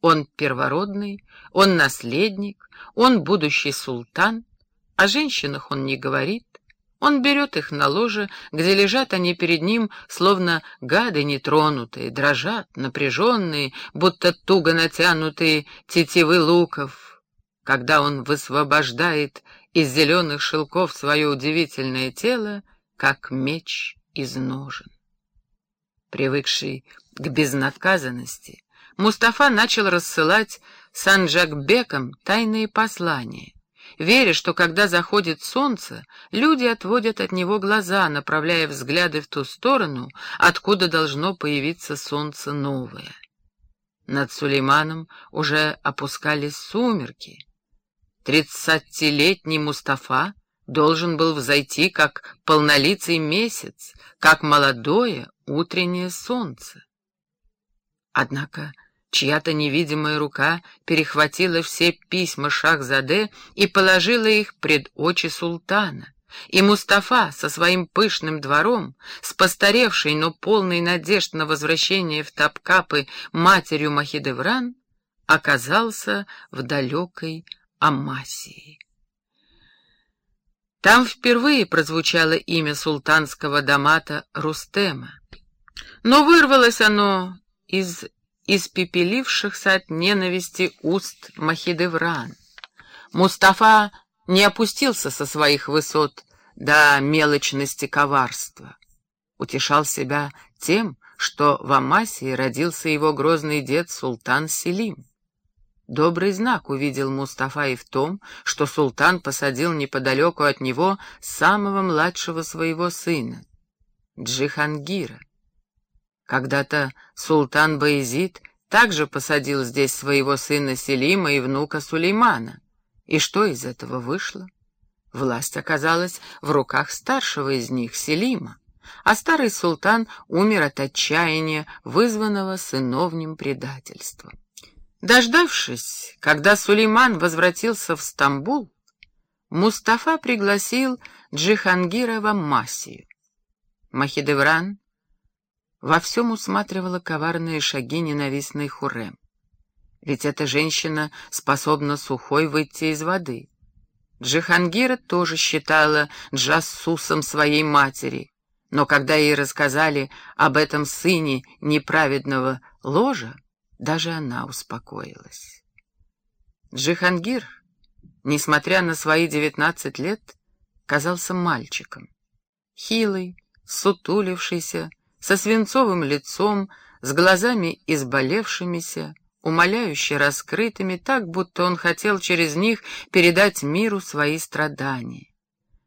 Он первородный, он наследник, он будущий султан. О женщинах он не говорит. Он берет их на ложе, где лежат они перед ним, словно гады нетронутые, дрожат, напряженные, будто туго натянутые тетивы луков. Когда он высвобождает из зеленых шелков свое удивительное тело, как меч из ножен. Привыкший к безнаказанности, Мустафа начал рассылать Санджакбекам тайные послания, веря, что когда заходит солнце, люди отводят от него глаза, направляя взгляды в ту сторону, откуда должно появиться солнце новое. Над Сулейманом уже опускались сумерки. Тридцатилетний Мустафа должен был взойти как полнолицый месяц, как молодое утреннее солнце. Однако чья-то невидимая рука перехватила все письма Шахзаде и положила их пред очи султана. И Мустафа со своим пышным двором, с постаревшей, но полной надежд на возвращение в Тапкапы матерью Махидевран, оказался в далекой Амасии. Там впервые прозвучало имя султанского дамата Рустема, но вырвалось оно из испепелившихся от ненависти уст Махидевран. Мустафа не опустился со своих высот до мелочности коварства. Утешал себя тем, что в Амасии родился его грозный дед Султан Селим. Добрый знак увидел Мустафа и в том, что султан посадил неподалеку от него самого младшего своего сына, Джихангира. Когда-то султан Баезид также посадил здесь своего сына Селима и внука Сулеймана. И что из этого вышло? Власть оказалась в руках старшего из них, Селима, а старый султан умер от отчаяния, вызванного сыновним предательством. Дождавшись, когда Сулейман возвратился в Стамбул, Мустафа пригласил Джихангира в Аммасию. Махидевран во всем усматривала коварные шаги ненавистной Хурем. Ведь эта женщина способна сухой выйти из воды. Джихангира тоже считала Джассусом своей матери, но когда ей рассказали об этом сыне неправедного ложа, даже она успокоилась. Джихангир, несмотря на свои девятнадцать лет, казался мальчиком. Хилый, сутулившийся, со свинцовым лицом, с глазами изболевшимися, умоляюще раскрытыми, так, будто он хотел через них передать миру свои страдания.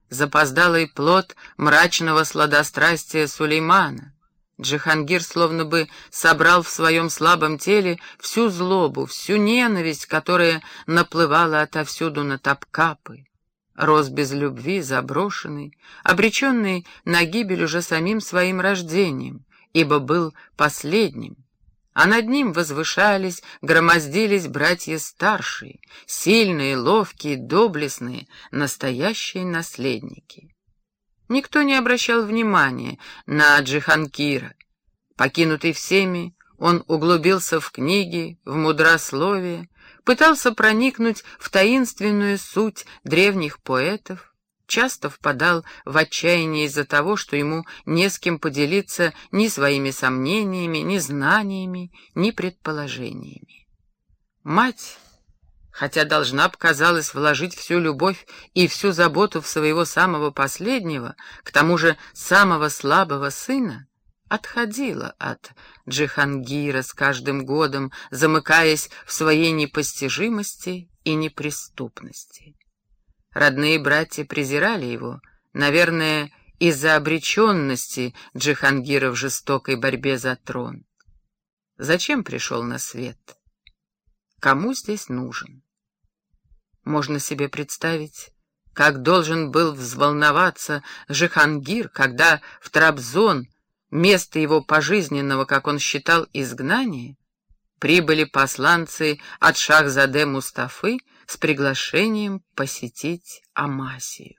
Запоздалый плод мрачного сладострастия Сулеймана, Джихангир словно бы собрал в своем слабом теле всю злобу, всю ненависть, которая наплывала отовсюду на топкапы. Рос без любви, заброшенный, обреченный на гибель уже самим своим рождением, ибо был последним. А над ним возвышались, громоздились братья старшие, сильные, ловкие, доблестные, настоящие наследники. Никто не обращал внимания на Джиханкира. Покинутый всеми, он углубился в книги, в мудрословие, пытался проникнуть в таинственную суть древних поэтов, часто впадал в отчаяние из-за того, что ему не с кем поделиться ни своими сомнениями, ни знаниями, ни предположениями. Мать хотя должна б, казалось, вложить всю любовь и всю заботу в своего самого последнего, к тому же самого слабого сына, отходила от Джихангира с каждым годом, замыкаясь в своей непостижимости и неприступности. Родные братья презирали его, наверное, из-за обреченности Джихангира в жестокой борьбе за трон. Зачем пришел на свет? Кому здесь нужен? Можно себе представить, как должен был взволноваться Жихангир, когда в Трабзон, место его пожизненного, как он считал, изгнания, прибыли посланцы от Шахзаде Мустафы с приглашением посетить Амасию.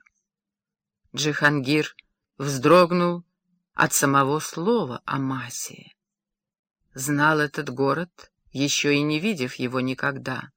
Джихангир вздрогнул от самого слова Амасия. Знал этот город еще и не видев его никогда.